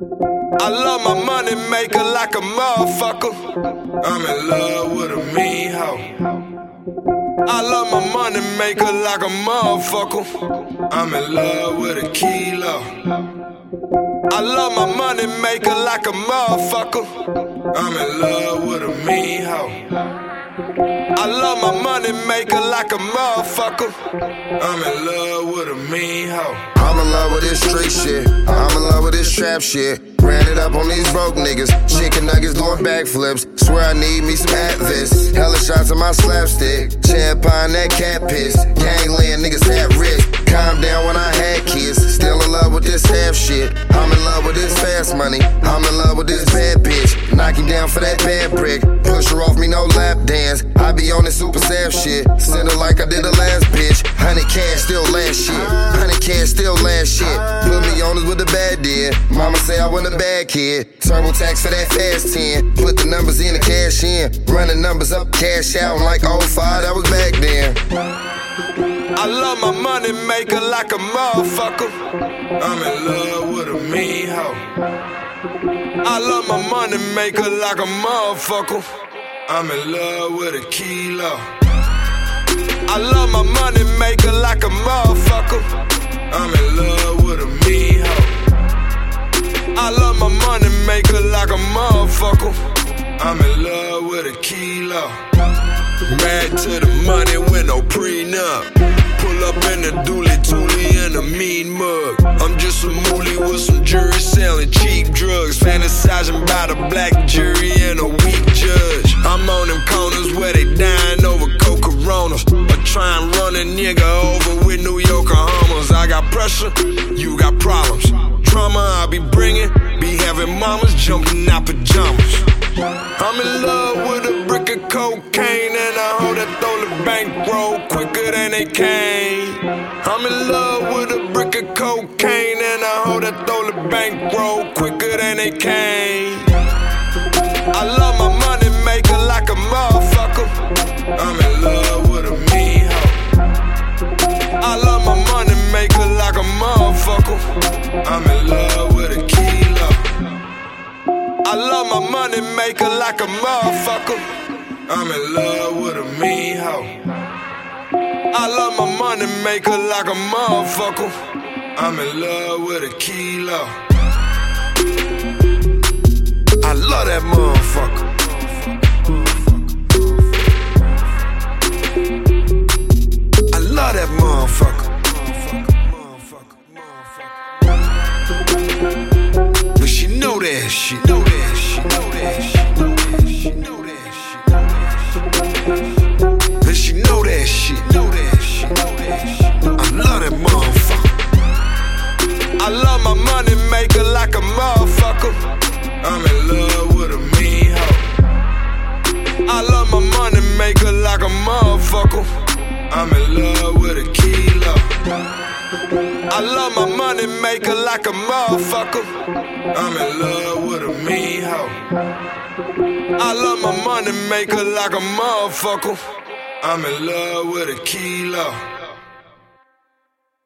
I love my money maker like a motherfucker. I'm in love with a mean hoe. I love my money maker like a motherfucker. I'm in love with a kilo. I love my money maker like a motherfucker. I'm in love with a mean hoe. I love my money maker like a motherfucker. I'm in love with a mean hoe. I'm in love with this street shit. I'm in love with this trap shit. Ran it up on these broke niggas. Chicken nuggets doing backflips. Swear I need me some Advis. Hella shots of my slapstick. Champagne, that cat piss. Gangland niggas at risk. Calm down when I had kids. Still in love with this half shit. I'm in love with this fast money. I'm in love with this bad bitch. Knock you down for that bad brick. Push her off me, no lap dance. I be on this super sav shit. Send her like I did the last bitch. Honey cash, still last shit. Honey cash, still last shit. Put me on this with the bad deal. Mama say I want a bad kid. Turbo tax for that fast 10. Put the numbers in the cash in. Run the numbers up, cash out. Like 05, that was back then. I love my money maker like a motherfucker. I'm in love with a mean hoe. I love my money maker like a motherfucker. I'm in love with a kilo. I love my money maker like a motherfucker. I'm in love with a mean hoe. I love my money maker like a motherfucker. I'm in love with a kilo. Mad to the money with no prenup. Pull up in the dually toolie and a mean mug. I'm just a moolie with some jury selling cheap drugs. Fantasizing about a black jury and a weak judge. I'm on them corners where they dying over coke coronas. Or try and run a nigga over with New York Hummers. I got pressure, you got problems. Drama I be bringing, be having mamas jumping out pajamas. I'm in love they came. I'm in love with a brick of cocaine and a hoe that throw the bankroll quicker than they came. I love my money maker like a motherfucker. I'm in love with a mean hoe. I love my money maker like a motherfucker. I'm in love with a kilo. I love my money maker like a motherfucker. I'm in love with a mean hoe. I love my money maker like a motherfucker. I'm in love with a kilo. I love that motherfucker. I love that motherfucker. But she know that shit. Love my money maker like a motherfucker. I'm in love with a mean hoe. I love my money maker like a motherfucker. I'm in love with a kilo. I love my money maker like a motherfucker. I'm in love with a mean hoe. I love my money maker like a motherfucker. I'm in love with a kilo.